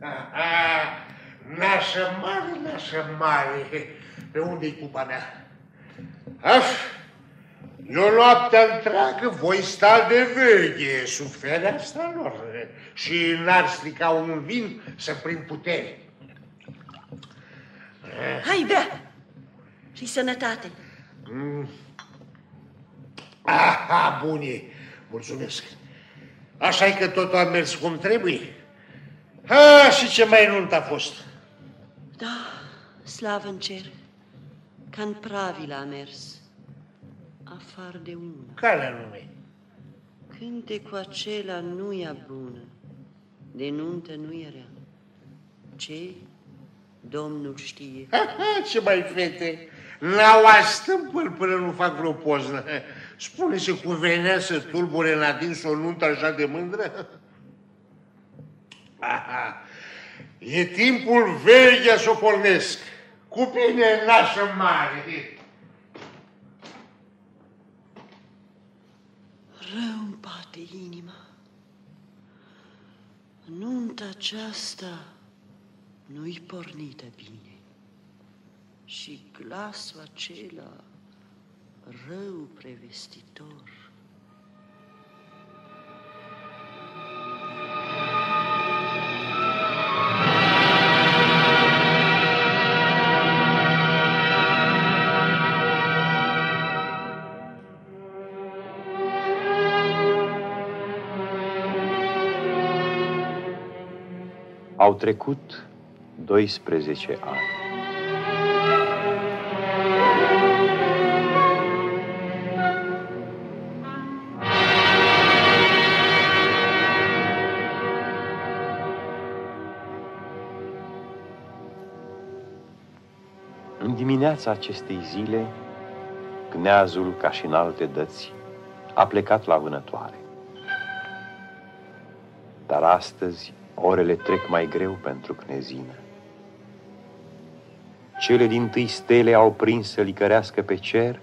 Aha, nașă mare, nașă mare, pe unde-i cupa mea? Af, eu noaptea întreagă voi sta de veche sub fereastra lor și n-ar strica un vin să prind putere. Hai, bea! și sănătate. Mm. Aha, bune, mulțumesc. așa e că totul a mers cum trebuie? Ha, și ce mai nunt a fost? Da, slavă în cer, ca în pravila a mers, afară de una. Care anume? Cântecul acela nu e bună, de nuntă nu era. Ce? Domnul știe. Ha, ha, ce mai fete? N-au astâmpăl până nu fac vreo poznă. Spune se cuvenea să tulbure în adins o nuntă așa de mândră? Aha. E timpul veghea să o pornesc. Cu bine nașă mare. Rău îmi bate inima. Nunta aceasta nu-i pornită bine. Și glasul acela rău prevestitor Au trecut 12 ani. În dimineața acestei zile, Gneazul, ca și în alte dăți, a plecat la vânătoare. Dar astăzi Orele trec mai greu pentru cnezină. Cele din tâi stele au prins să licărească pe cer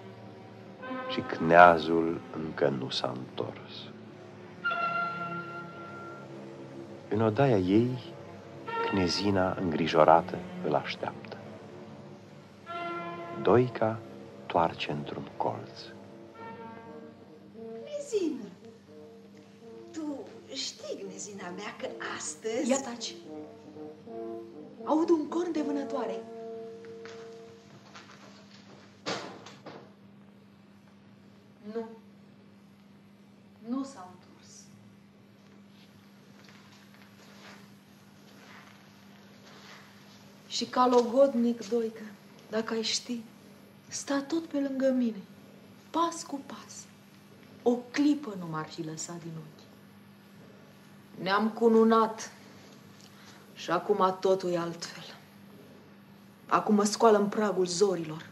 și cneazul încă nu s-a întors. În odaia ei, cnezina îngrijorată îl așteaptă. Doica toarce într-un colț. Gnezina mea că astăzi... Ia taci. Aud un corn de vânătoare. Nu. Nu s-a întors. Și ca logodnic, Doică, dacă ai ști, sta tot pe lângă mine, pas cu pas. O clipă nu m-ar fi lăsat din ochi. Ne-am cununat și acum totul e altfel. Acum mă scoală în pragul zorilor.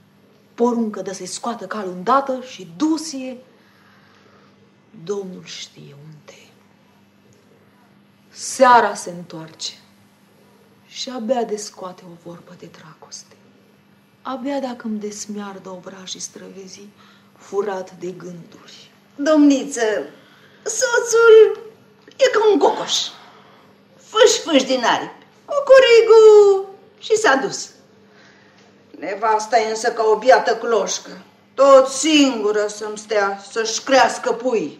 Poruncă de să-i scoată calul îndată și dusie. Domnul știe unde Seara se întoarce și abia de scoate o vorbă de dragoste. Abia dacă îmi desmiardă obrajii străvezii, furat de gânduri. Domniță, soțul E ca un cocoș. Fâș, fâș din aripi. Cucurigu și s-a dus. Nevasta e însă ca o biată cloșcă. Tot singură să-mi stea, să-și crească pui.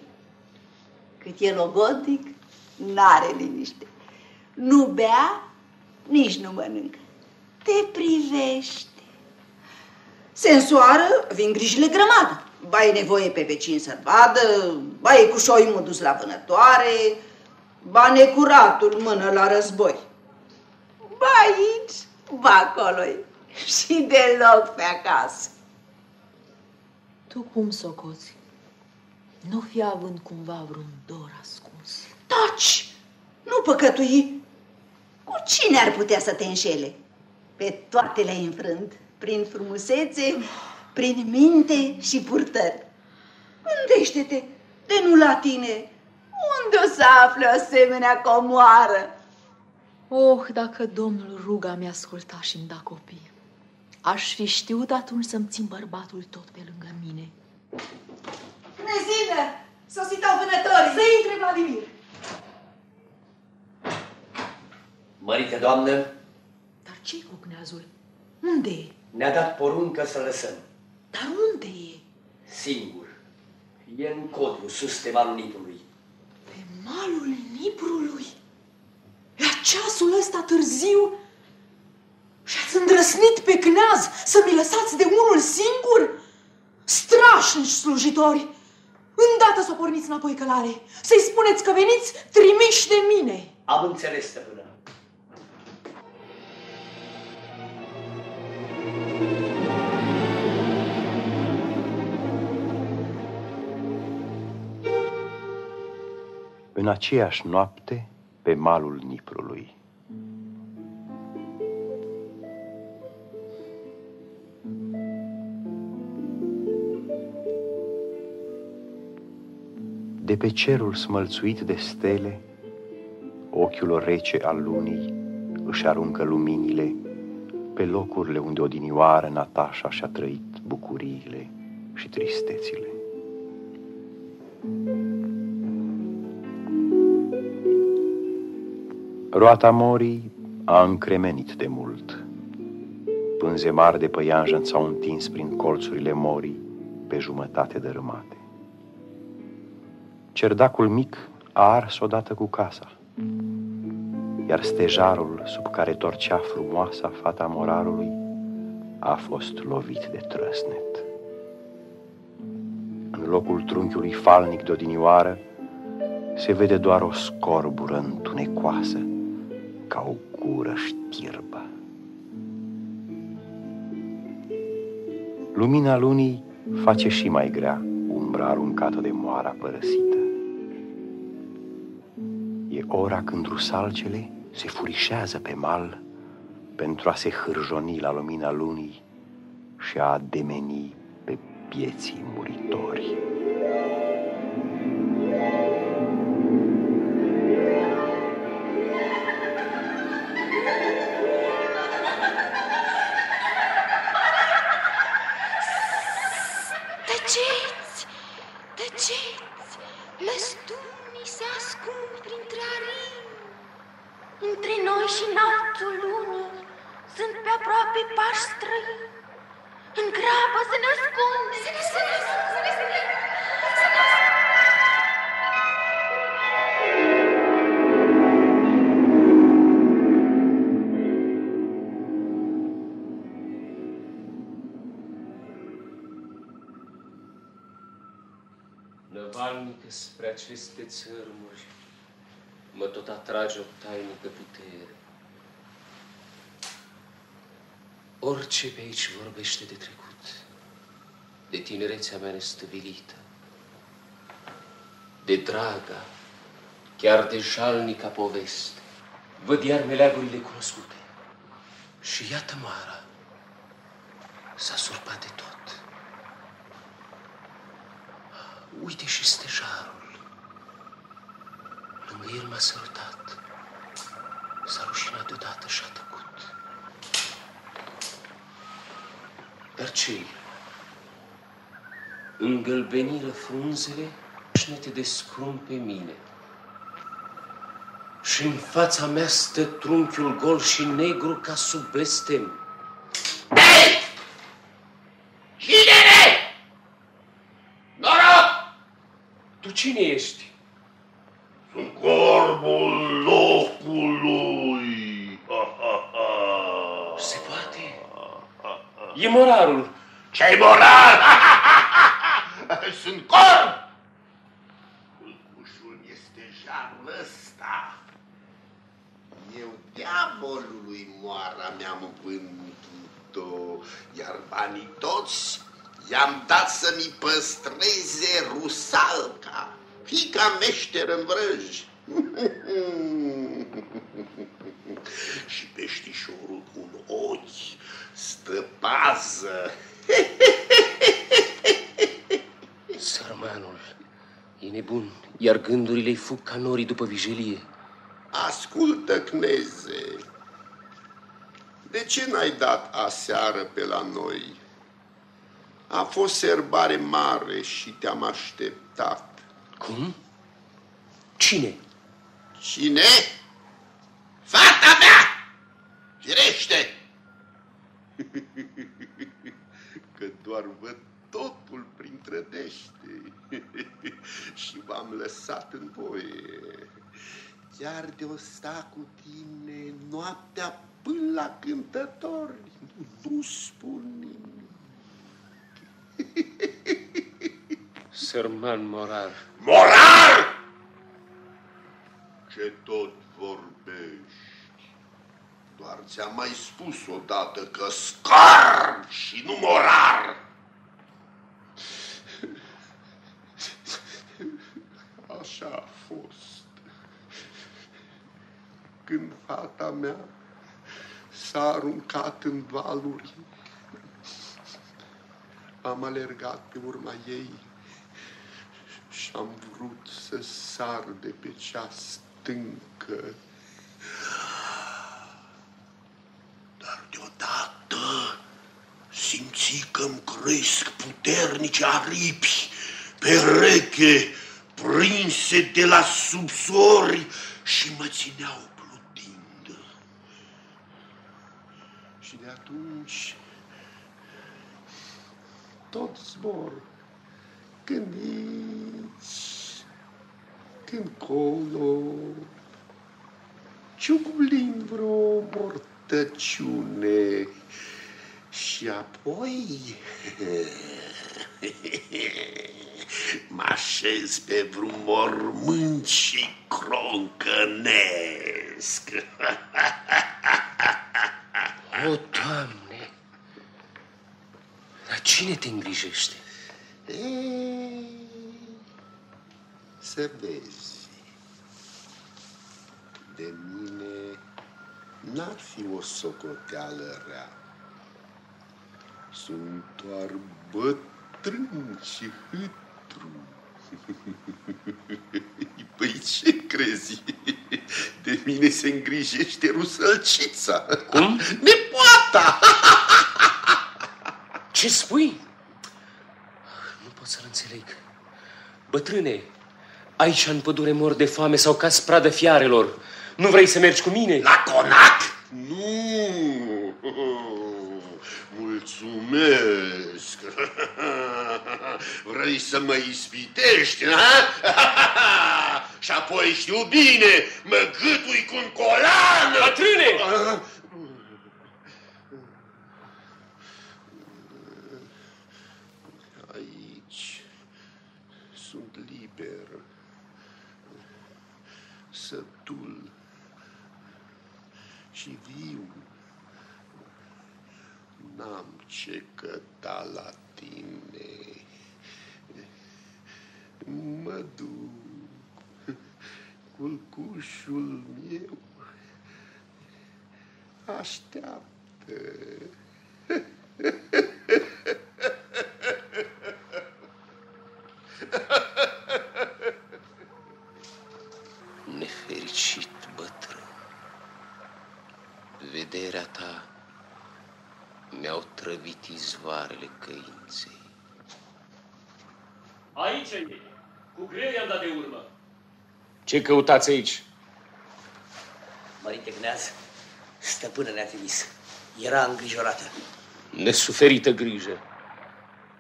Cât e logodnic, n-are liniște. Nu bea, nici nu mănâncă. Te privește. Se însoară, vin grijile grămadă. Ba e nevoie pe vecin să vadă, ba e cu șoimul dus la vânătoare, ba necuratul mână la război. Ba aici, ba acolo și deloc pe acasă. Tu cum socoți? Nu fi având cumva vreun dor ascuns. Taci! Nu păcătui! Cu cine ar putea să te înșele? Pe toate le-ai înfrânt, prin frumusețe, prin minte și purtări. Gândește-te, de nu la tine, unde o să afle o asemenea comoară? Oh, dacă domnul ruga mi asculta și îmi da copii. Aș fi știut atunci să-mi țin bărbatul tot pe lângă mine. Nezină, sositau vânătorii! Să intre, Vladimir! Mărică doamnă, Dar ce cu cneazul? Unde e? ne-a dat poruncă să lăsăm. Dar unde e? Singur. E în codru, sus de malul Niprului. Pe malul Niprului? La ceasul ăsta târziu? Și ați îndrăsnit pe cneaz să mi lăsați de unul singur? Strașnici slujitori! Îndată să o porniți înapoi călare, să-i spuneți că veniți trimiși de mine. Am înțeles, stăpână. În aceeași noapte, pe malul Niprului. De pe cerul smălțuit de stele, ochiul rece al lunii își aruncă luminile pe locurile unde odinioară Natașa și-a trăit bucuriile și tristețile. Roata morii a încremenit de mult. Pânze mari de păianjen s-au întins prin colțurile morii pe jumătate dărâmate. Cerdacul mic a ars odată cu casa, iar stejarul sub care torcea frumoasa fata morarului a fost lovit de trăsnet. În locul trunchiului falnic de odinioară se vede doar o scorbură întunecoasă ca o gură știrbă. Lumina lunii face și mai grea umbra aruncată de moara părăsită. E ora când rusalcele se furișează pe mal pentru a se hârjoni la lumina lunii și a ademeni pe pieții muritori. Năvalnică spre aceste țărmuri, mă tot atrage o tainică putere. Orice pe aici vorbește de trecut, de tinerețea mea nestăvilită, de draga, chiar de jalnica poveste, văd iar meleagurile cunoscute. Și iată Mara, s-a surpat de tot. Uite și stejarul. Lângă el m-a sărutat. S-a rușinat deodată și a tăcut. Dar ce Îngălbeniră frunzele șnete de scrum pe mine. Și în fața mea stă trunchiul gol și negru ca sub blestem. Cine Noroc! Tu cine ești? Sunt corbul locului. Ha, ha, ha. Se poate? E morarul. Ce-ai moral? Sunt corb! Culcușul este jarul ăsta. Eu diavolului moara mi-am vândut-o, iar banii toți i-am dat să-mi păstreze rusalca, fica meșter în vrăji. Și peștișorul cu un ochi stă pază. Sărmanul e nebun, iar gândurile îi fug ca norii după vijelie. Ascultă, Cneze, de ce n-ai dat aseară pe la noi? A fost serbare mare și te-am așteptat. Cum? Cine? Cine? Fata mea! Firește! Că doar văd totul prin trădește și v-am lăsat în voie. Chiar de o sta cu tine noaptea până la cântători, nu spun nimic. Sărman morar. Morar! Ce tot vorbești? Doar ți-am mai spus odată că scar și nu morar. Așa a fost. Când fata mea s-a aruncat în valuri, am alergat pe urma ei și am vrut să sar de pe cea stâncă. Dar deodată simți că îmi cresc puternice aripi pereche prinse de la subsori și mă țineau plutind. Și de atunci tot zbor când aici, când colo, ciugulind vreo mortăciune și apoi mă așez pe vreun mormânt și croncănesc. O, Doamne! Dar cine te îngrijește? Ei, Să vezi. De mine n-ar fi o socoteală rea. Sunt doar bătrân și hâtru. Păi ce crezi? De mine se îngrijește rusălcița. Cum? Nepoata! Ce spui? Nu pot să-l înțeleg. Bătrâne, aici în pădure mor de foame sau ca pradă fiarelor. Nu vrei să mergi cu mine? La conac? Nu! Mulțumesc! Vrei să mă ispitești, ha? Și apoi știu bine, mă gâtui cu un colan! Bătrâne! Aici sunt liber, sătul și viu. N-am ce căta la tine. Mă duc, culcușul meu așteaptă. Ce căutați aici? Mărinte Gneaz, stăpână ne-a trimis. Era îngrijorată. Nesuferită grijă.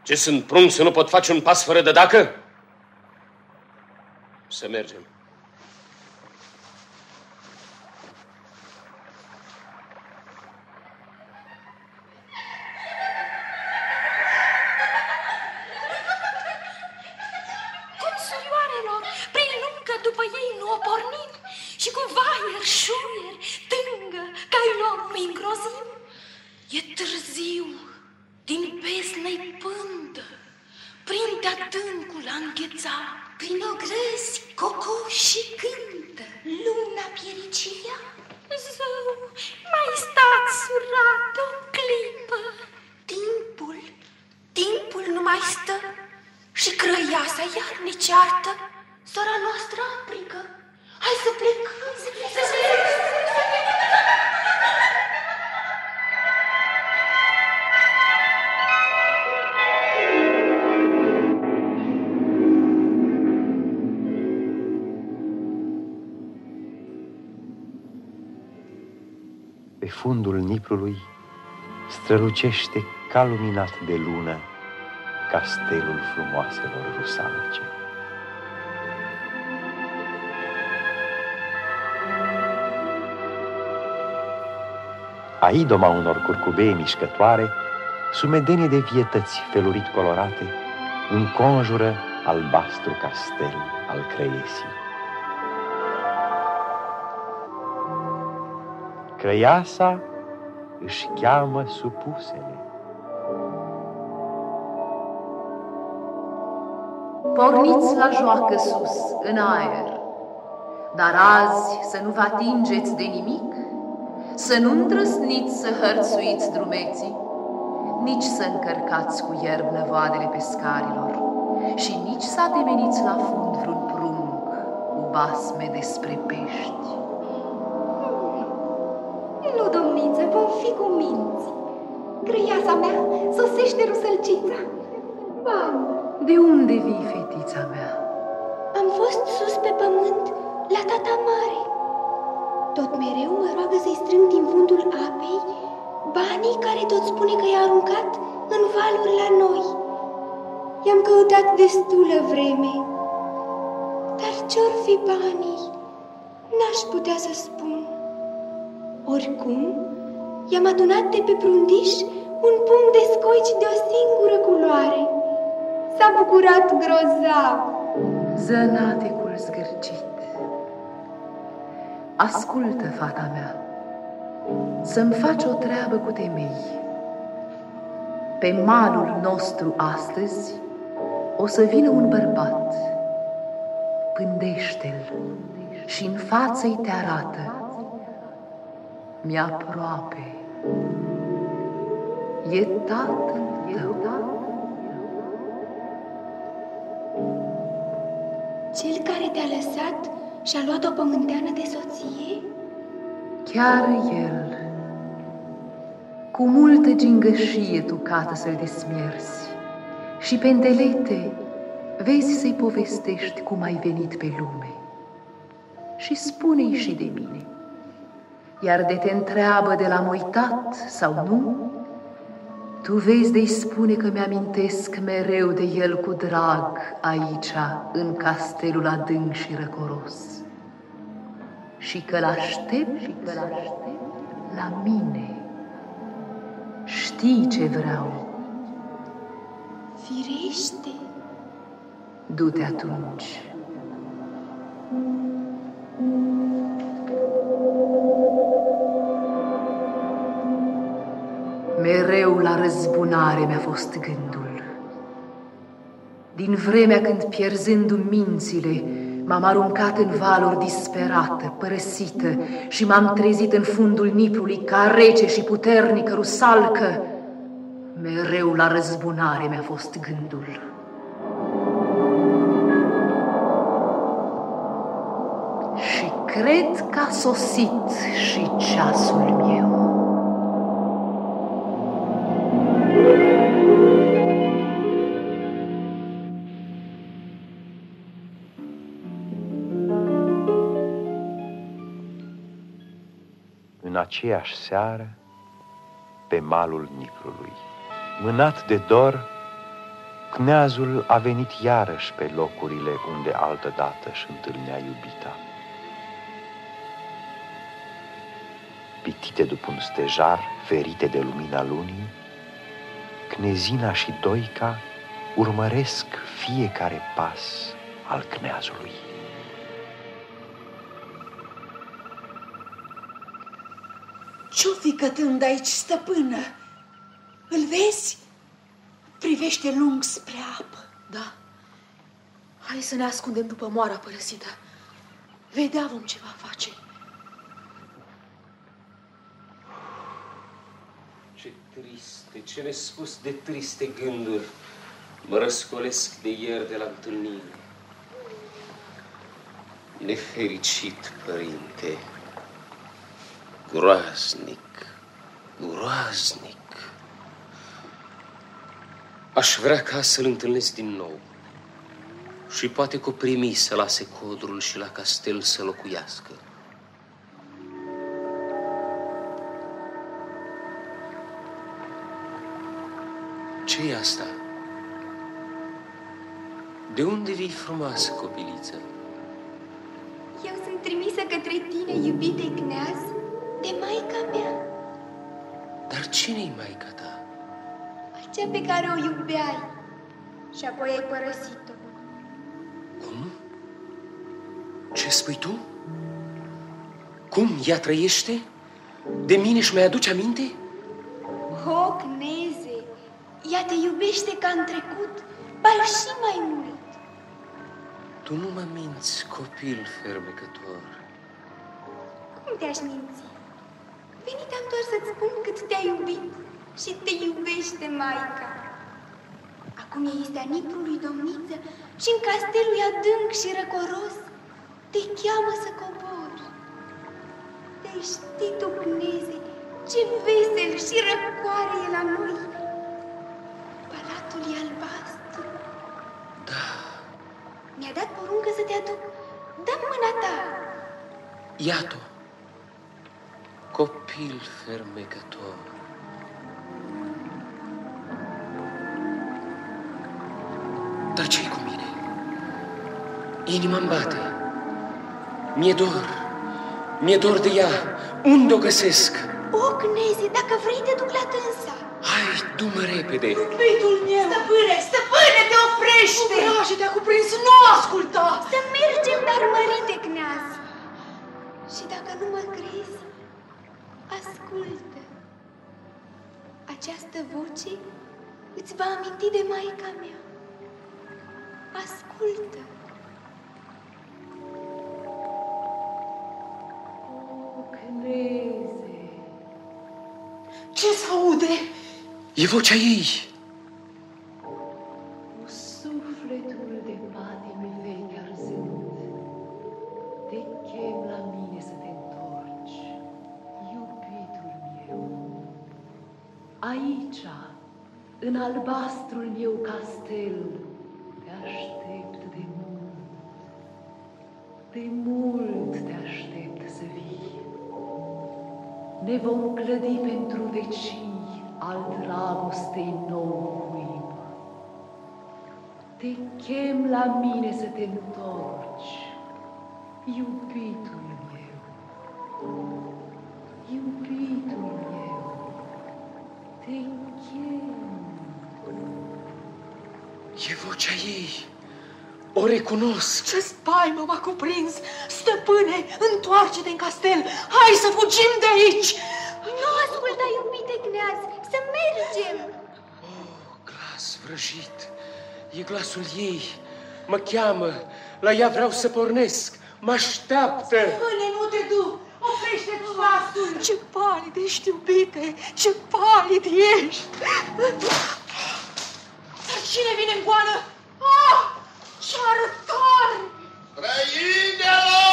Ce sunt prunc să nu pot face un pas fără de dacă? Să mergem. Fundul Niprului strălucește ca luminat de lună castelul frumoaselor rusalce. A idoma unor curcubei mișcătoare, sumedenie de vietăți felurit colorate, înconjură albastru castel al creiesii. Creiasa își cheamă supusele. Porniți la joacă sus, în aer, dar azi să nu vă atingeți de nimic, să nu îndrăsniți să hărțuiți drumeții, nici să încărcați cu ierb năvoadele pescarilor și nici să ademeniți la fund vreun prunc cu basme despre pești. Grăiasa mea sosește rusălcița. Mamă, De unde vii, fetița mea? am fost sus pe pământ la tata mare. Tot mereu mă roagă să-i strâng din fundul apei banii care tot spune că i-a aruncat în valuri la noi. I-am căutat destulă vreme. Dar ce-or fi banii? N-aș putea să spun. Oricum, i-am adunat de pe prundiș un pumn de scoici de o singură culoare. S-a bucurat grozav. Zănaticul zgârcit. Ascultă, fata mea, să-mi faci o treabă cu temei. Pe malul nostru astăzi o să vină un bărbat. Pândește-l și în față-i te arată. Mi-aproape. E tatăl tău. Cel care te-a lăsat și-a luat o pământeană de soție? Chiar el, cu multă gingășie tu cată să-l desmierzi și pe îndelete vezi să-i povestești cum ai venit pe lume. Și spune-i și de mine. Iar de te întreabă de l-am uitat sau nu, tu vezi de-i spune că mi-amintesc mereu de el cu drag aici, în castelul adânc și răcoros. Și că l-aștept, și că l-aștept la mine. Știi ce vreau, Firește. du-te atunci. Mereu la răzbunare mi-a fost gândul. Din vremea când, pierzându mințile, m-am aruncat în valuri disperată, părăsită și m-am trezit în fundul Niprului ca rece și puternică rusalcă, mereu la răzbunare mi-a fost gândul. Și cred că a sosit și ceasul meu. Aceeași seară, pe malul Niprului, mânat de dor, Cneazul a venit iarăși pe locurile unde altădată își întâlnea iubita. Pitite după un stejar, ferite de lumina lunii, Cnezina și Doica urmăresc fiecare pas al cneazului. Ce-o fi cătând aici, stăpână? Îl vezi? Privește lung spre apă. Da. Hai să ne ascundem după moara părăsită. Vedea vom ce va face. Ce triste, ce nespus de triste gânduri mă răscolesc de ieri de la întâlnire. Nefericit, părinte, groaznic, groaznic. Aș vrea ca să-l întâlnesc din nou și poate cu primi să lase codrul și la castel să locuiască. ce e asta? De unde vii frumoasă, copiliță? Eu sunt trimisă către tine, iubite Cneaz, de maica mea, Dar cine-i maica ta? acea pe care o iubeai și apoi ai părăsit-o. Cum? Ce spui tu? Cum? Ea trăiește? De mine și mai aduce aminte? Ho, Cneze, ea te iubește ca în trecut, ba și mai mult. Tu nu mă minți, copil fermecător. Cum te-aș minți? Venit am doar să-ți spun cât te-a iubit și te iubește maica. Acum e istea Niprului, domniță, și în castelul e adânc și răcoros. Te cheamă să cobori. Te știi tu, Cneze, ce vesel și răcoare e la noi. Palatul e albastru. Da, Mi-a dat poruncă să te aduc. Dă mâna ta. iată Copil fermecător. Dar ce-i cu mine? Inima-mi bate. Mi-e dor. Mi-e dor de ea. Unde o găsesc? O, Cneze, dacă vrei te duc la dânsa. Hai, du-mă repede. Iubitul meu! Stăpâne, stăpâne, te oprește! Curajul te-a cuprins, nu asculta! Să mergem, dar mărite, Cneaz. Și dacă nu mă crezi, ascultă. Această voce îți va aminti de maica mea. Ascultă. Cneze! Ce s-aude? E vocea ei. Clădi pentru vecii al dragostei nou cuib. Te chem la mine să te întorci, iubitul meu, iubitul meu, te chem. E vocea ei. O recunosc. Ce spaimă m-a cuprins! Stăpâne, întoarce-te în castel! Hai să fugim de aici! Nu asculta, iubite Cneaz, să mergem. Glas vrăjit. E glasul ei. Mă cheamă. La ea vreau să pornesc. Mă așteaptă. Până nu te du! Oprește-ți pasul! Ce palid ești, iubite! Ce palid ești! Dar cine vine în goană? Ah! Ce arătare! Străinelor!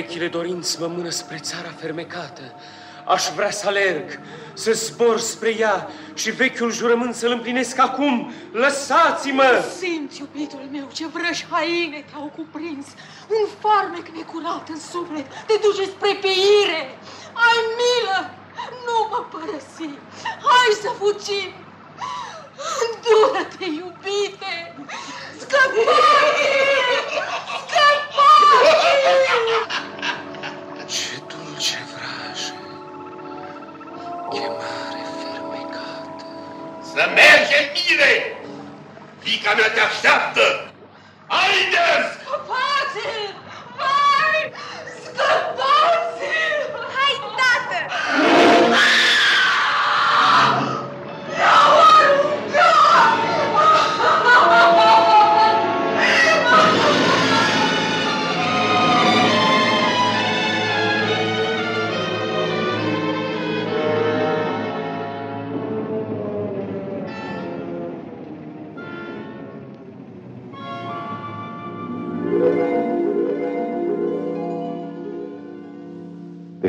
Vechile dorinți mă mână spre țara fermecată. Aș vrea să alerg, să zbor spre ea și vechiul jurământ să-l împlinesc acum. Lăsați-mă! Simți, iubitul meu, ce vrăși haine te-au cuprins. Un farmec necurat în suflet te duce spre peire. Ai milă, nu mă părăsi. Hai să fugim. Îndură-te, iubite! Scăpați! Scăpați! Chemare fermecată. Să mergem bine! Fica mea te așteaptă! Haideți! Scăpați-l! Vai! Scăpați-l!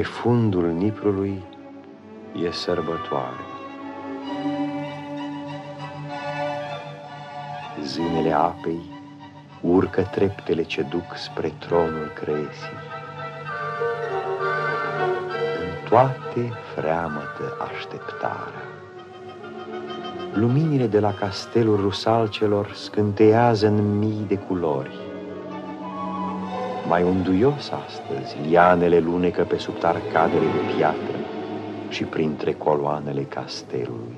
Pe fundul Niprului e sărbătoare. Zânele apei urcă treptele ce duc spre tronul creesii. În toate freamătă așteptarea. Luminile de la castelul rusalcelor scânteiază în mii de culori. Mai unduios astăzi, lianele lunecă pe sub arcadele de piatră și printre coloanele castelului.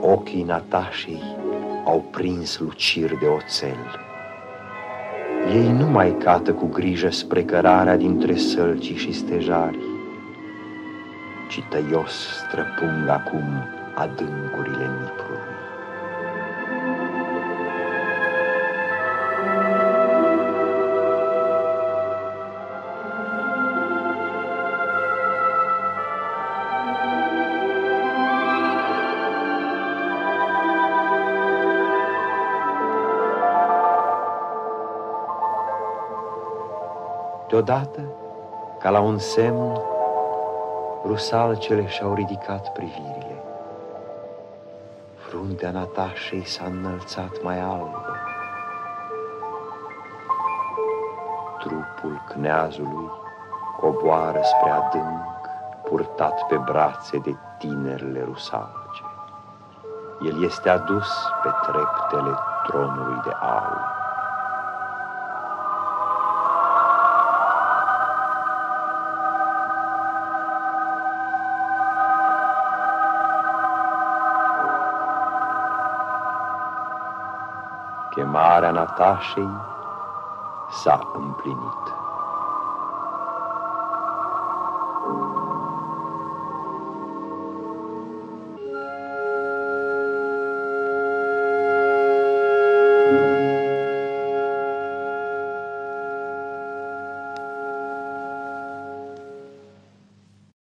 Ochii Natașei au prins luciri de oțel. Ei nu mai cată cu grijă spre cărarea dintre sălcii și stejari, ci tăios străpung acum adâncurile Niprului. Deodată, ca la un semn, rusalcele și-au ridicat privirile. Fruntea Natașei s-a înălțat mai albă. Trupul cneazului coboară spre adânc, purtat pe brațe de tinerile rusalce. El este adus pe treptele tronului de aur. Natașei s-a împlinit.